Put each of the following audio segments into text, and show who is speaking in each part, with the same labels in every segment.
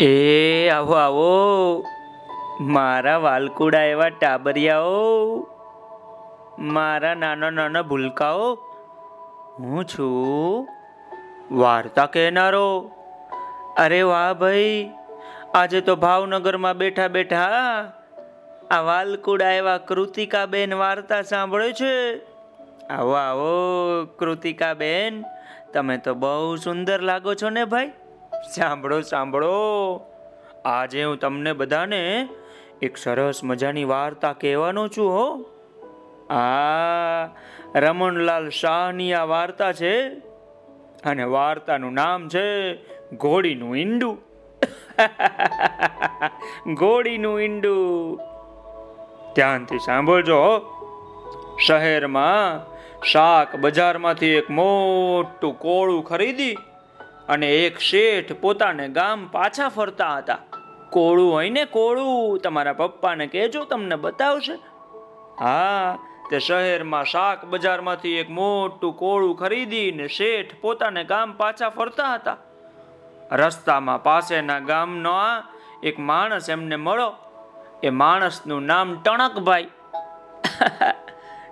Speaker 1: એ, આવો આવો. મારા વાલકુડા એવા ટાબરિયાઓ. મારા નાના નાના ભૂલકાઓ. હું છું વાર્તા કહેનારો. અરે વાહ ભાઈ, આજે તો ભાવનગરમાં બેઠા બેઠા આ વાલકુડા એવા કૃતિકાબેન વાર્તા સાંભળે છે. આવો આવો, કૃતિકાબેન, તમે તો બહુ સુંદર લાગો છો ને ભાઈ? સાંભળો સાંભળો. આજે હું તમને બધાને એક સરસ મજાની વાર્તા કહેવાનો છું હો. આ રમણલાલ શાહની આ વાર્તા છે અને વાર્તાનું નામ છે ઘોડીનું ઈંડું. ઘોડીનું ઈંડું. ધ્યાનથી સાંભળજો. શહેરમાં શાક બજારમાંથી એક મોટું કોળું ખરીદી અને એક શેઠ પોતાને ગામ પાછા ફરતા હતા. કોળું હોય ને કોળું, તમારા પપ્પાને કહેજો, તમને બતાવશે. હા, તે શહેરમાં શાક બજારમાંથી એક મોટું કોળું ખરીદીને શેઠ પોતાને ગામ પાછા ફરતા હતા. રસ્તામાં પાસેના ગામનો આ એક માણસ એમને મળો એ માણસનું નામ ટણકભાઈ.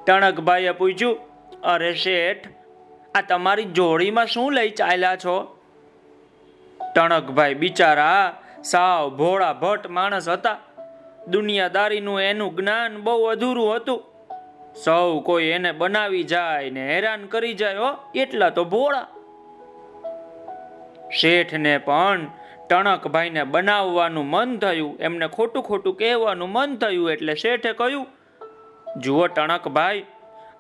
Speaker 1: ટણકભાઈએ પૂછ્યું, અરે શેઠ, આ તમારી જોડીમાં શું લઈ ચાલ્યા છો? ટણકભાઈ બિચારા સાવ ભોળા ભટ્ટ માણસ હતા. દુનિયાદારીનું એનું જ્ઞાન બહુ અધૂરું હતું. સૌ કોઈ એને બનાવી જાય ને હેરાન કરી જાય હો, એટલા તો ભોળા. શેઠને પણ ટણકભાઈને બનાવવાનું મન થયું, એમને ખોટું ખોટું કહેવાનું મન થયું એટલે શેઠે કહ્યું, જુઓ ટણકભાઈ,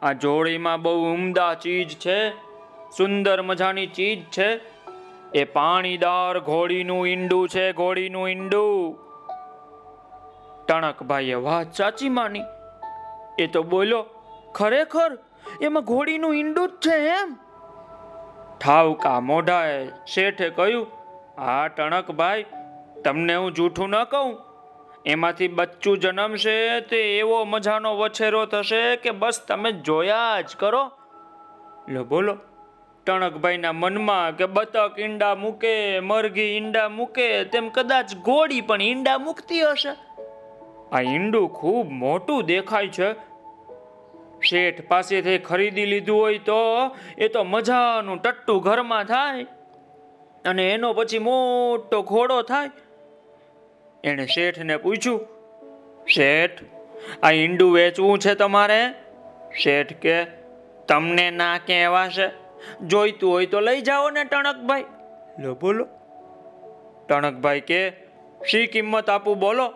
Speaker 1: આ જોડીમાં બહુ ઉમદા ચીજ છે, સુંદર મજાની ચીજ છે એ પાણીદાર ઘોડીનું ઈંડું છે, ઘોડીનું ઈંડું. ટણકભાઈએ વાત સાચી માની. એ તો બોલો ખરેખર એમાં ઘોડીનું ઈંડું જ છે એમ? ઠાવકા મોઢાએ શેઠે કહ્યું, હા, ટણકભાઈ, તમને હું જૂઠું ન કહું. એમાંથી બચ્ચું જન્મશે તે એવો મજાનો વછેરો થશે કે બસ તમે જોયા જ કરો. લો, બોલો. ટણકભાઈના મનમાં કે બતક ઈંડા મૂકે, મરઘી ઈંડા મૂકે, તેમ કદાચ ઘોડી પણ ઈંડા મૂકતી હશે. આ ઈંડું ખૂબ મોટું દેખાય છે. શેઠ પાસેથી ખરીદી લીધું હોય તો એ તો મજાનું ટટ્ટું ઘરમાં થાય અને એનો પછી મોટો ઘોડો થાય. એણે શેઠને પૂછ્યું, શેઠ, આ ઈંડું વેચવું છે તમારે? શેઠ કે, તમને ના કહેવાશે. જોઈતું હોય તો લઈ જાઓ ને ટણકભાઈ. લો બોલો. ટણકભાઈ કે શી કિંમત આપું બોલો.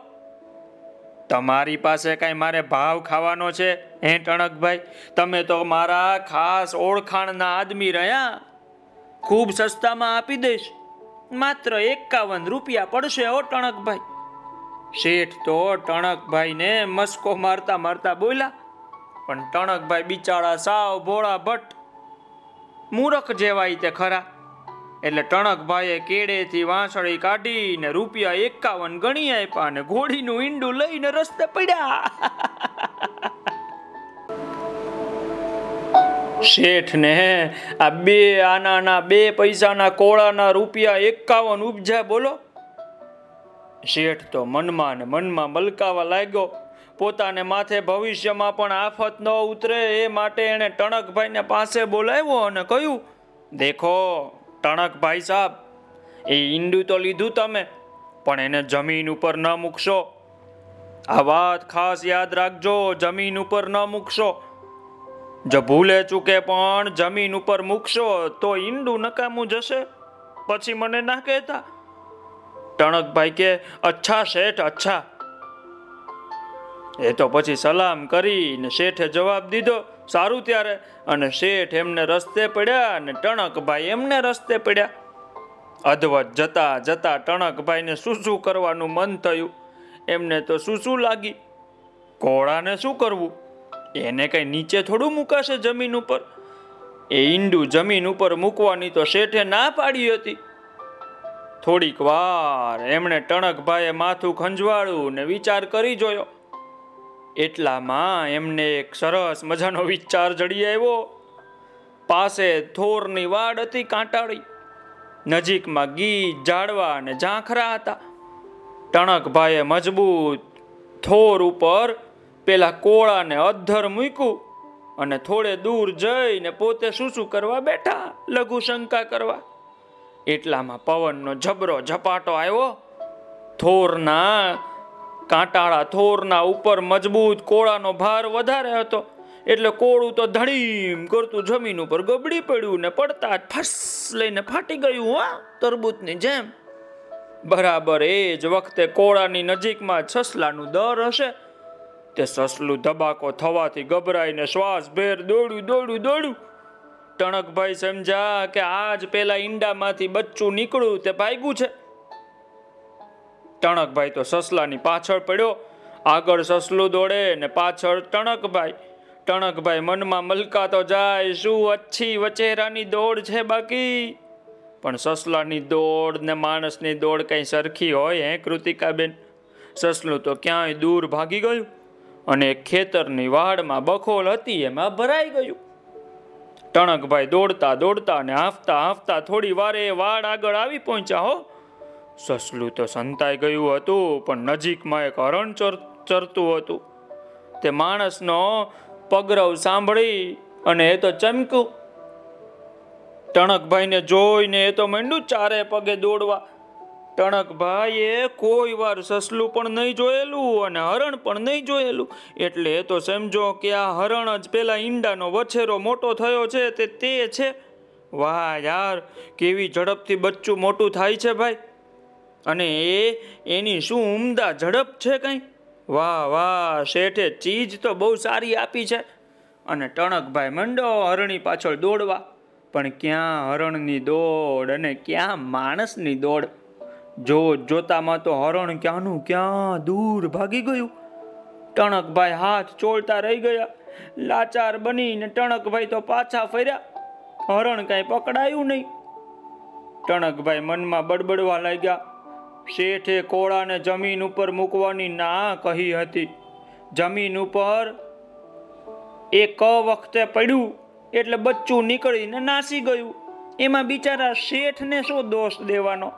Speaker 1: તમારી પાસે કાંઈ મારે ભાવ ખાવાનો છે હે ટણકભાઈ? તમે તો મારા ખાસ ઓળખાણના આદમી રહ્યા. ખૂબ સસ્તામાં આપી દઈશ. માત્ર એકાવન રૂપિયા પડશે ઓ ટણકભાઈ. શેઠ તો ટણકભાઈને મસ્કો મારતા મારતા બોલ્યા. પણ ટણકભાઈ બિચારા સાવ ભોળા ભટ્ટ મૂરખ જેવાય તે ખરા. એટલે ટણકભાઈએ કેડેથી વાંસળી કાઢીને રૂપિયા એકાવન ગણી આપ્યા અને ઘોડીનું ઈંડું લઈને રસ્તે પડ્યા. શેઠને આ બે આનાના, બે પૈસાના કોળાના રૂપિયા એકાવન ઉપજા બોલો. શેઠ તો મનમાં ને મનમાં મલકાવા લાગ્યો. પોતાને માથે ભવિષ્યમાં પણ આફત ન ઉતરે, એ માટે એણે ટણકભાઈને પાસે બોલાવ્યો અને કહ્યું, દેખો, ટણકભાઈ સાહેબ એ ઈંડું તો લીધું તમે, પણ એને જમીન ઉપર ન મૂકશો. આ વાત ખાસ યાદ રાખજો, જમીન ઉપર ન મૂકશો. જો ભૂલે ચૂકે પણ જમીન ઉપર મૂકશો, તો ઈંડું નકામું જશે. પછી મને ના કહેતા. ટણકભાઈ કે, અચ્છા શેઠ, અચ્છા એ તો પછી સલામ કરીને શેઠે જવાબ દીધો, સારું ત્યારે. અને શેઠ એમને રસ્તે પડ્યા અને ટણકભાઈ એમને રસ્તે પડ્યા. અધવત જતા જતા ટણકભાઈને શું શું કરવાનું મન થયું. એમને તો શું શું લાગી. ઘોડાને શું કરવું? એને કઈ નીચે થોડું મુકાશે જમીન ઉપર? એ ઈંડું જમીન ઉપર મૂકવાની તો શેઠે ના પાડી હતી. થોડીક વાર એમણે ટણકભાઈએ માથું ખંજવાળું ને વિચાર કરી જોયો. એટલામાં એમને એક સરસ મજાનો વિચાર જડી આવ્યો. પાસે થોરની વાડ હતી કાંટાળી. નજીકમાં ગી ઝાડવા અને ઝાંખરા હતા. ટણકભાઈએ મજબૂત થોર ઉપર પેલા કોળાને અધ્ધર મૂક્યું અને થોડે દૂર જઈને પોતે શું શું કરવા બેઠા, લઘુ શંકા કરવા. એટલામાં પવનનો જબરો ઝપાટો આવ્યો. થોરના કાંટાળા થોરના ઉપર મજબૂત કોળાનો ભાર વધારે હતો. એટલે કોળું તો ધડીમ કરતું જમીન ઉપર ગબડી પડ્યું ને પડતા ફસ લઈને ફાટી ગયું, હા તરબૂચની જેમ. બરાબર એ જ વખતે કોળાની નજીકમાં છસલાનું દર હશે. તે સસલું ધબાકો થવાથી ગભરાઈને શ્વાસ ભેર દોડ્યું દોડ્યું દોડ્યું. ટણકભાઈ સમજ્યા કે આજ પેલા ઈંડામાંથી બચ્ચું નીકળ્યું તે ભાગ્યું છે. ટણકભાઈ તો સસલાની પાછળ પડ્યો. આગળ સસલું દોડે ને પાછળ ટણકભાઈ. ટણકભાઈ મનમાં મલકાતો જાય, શું અચ્છી વચેરાની દોડ છે બાકી? પણ સસલાની દોડ ને માણસની દોડ કંઈ સરખી હોય હે, કૃતિકાબેન? સસલું તો ક્યાંય દૂર ભાગી ગયું અને ખેતરની વાડમાં બખોલ હતી, એમાં ભરાઈ ગયું. ટણકભાઈ દોડતા દોડતા ને હાંફતા હાંફતા થોડી વારે વાડ આગળ આવી પહોંચ્યા હો. સસલું તો સંતાઈ ગયું હતું, પણ નજીકમાં એક હરણ ચરતું હતું. તે માણસનો પગરવ સાંભળી અને એ તો ચમક્યું. ટણકભાઈને જોઈને એ તો માંડ્યું, ચારે પગે દોડવા. ટણકભાઈએ કોઈ વાર સસલું પણ નહીં જોયેલું અને હરણ પણ નહીં જોયેલું. એટલે એ તો સમજો કે આ હરણ જ પેલા ઈંડાનો વછેરો મોટો થયો છે, તે તે છે. વાહ યાર, કેવી ઝડપથી બચ્ચું મોટું થાય છે ભાઈ. અને એની શું ઉમદા ઝડપ છે કંઈ? વાહ વાહ, શેઠે ચીજ તો બહુ સારી આપી છે. અને ટણકભાઈ મંડો હરણી પાછળ દોડવા. પણ ક્યાં હરણની દોડ અને ક્યાં માણસની દોડ? જો જોતામાં તો હરણ ક્યાંનું ક્યાં દૂર ભાગી ગયું? ટણકભાઈ હાથ ચોળતા રહી ગયા. લાચાર બનીને ટણકભાઈ તો પાછા ફર્યા. હરણ કાંઈ પકડાયું નહીં. ટણકભાઈ મનમાં બડબડવા લાગ્યા. શેઠે કોળાને જમીન ઉપર મૂકવાની ના કહી હતી. જમીન ઉપર એ ક વખતે પડ્યું એટલે બચ્ચું નીકળીને નાસી ગયું. એમાં બિચારા શેઠને શું દોષ દેવાનો?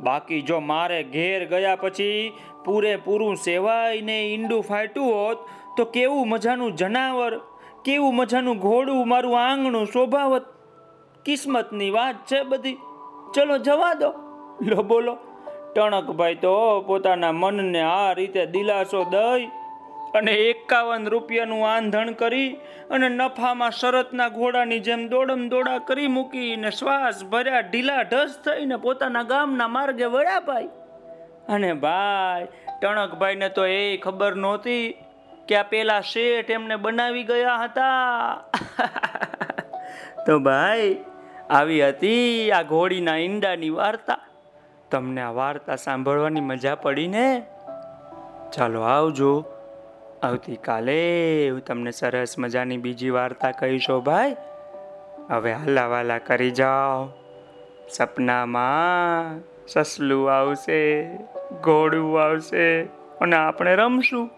Speaker 1: બાકી જો મારે ઘેર ગયા પછી પૂરેપૂરું સેવાઈને ઈંડું ફાટ્યું હોત, તો કેવું મજાનું જનાવર, કેવું મજાનું ઘોડું, મારું આંગણું શોભાવત? કિસ્મતની વાત છે બધી. ચલો જવા દો. લો બોલો. ટણકભાઈ તો પોતાના મનને આ રીતે દિલાસો દઈ અને એકાવન રૂપિયાનું આંધણ કરી અને નફામાં શરતના ઘોડાની જેમ દોડમ દોડા કરી મૂકીને શ્વાસ ભર્યા ઢીલા ઢસ થઈને પોતાના ગામના માર્ગે વળ્યા ભાઈ. અને ભાઈ ટણકભાઈને તો એ ખબર નહોતી કે આ પેલા શેઠ એમને બનાવી ગયા હતા. તો ભાઈ, આવી હતી આ ઘોડીના ઈંડાની વાર્તા. તમને આ વાર્તા સાંભળવાની મજા પડી ને? ચાલો આવજો. આવતીકાલે હું તમને સરસ મજાની બીજી વાર્તા કહીશો ભાઈ. હવે હલાવાલા કરી જાઓ. સપનામાં સસલું આવશે ઘોડું આવશે, અને આપણે રમશું.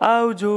Speaker 1: આવજો.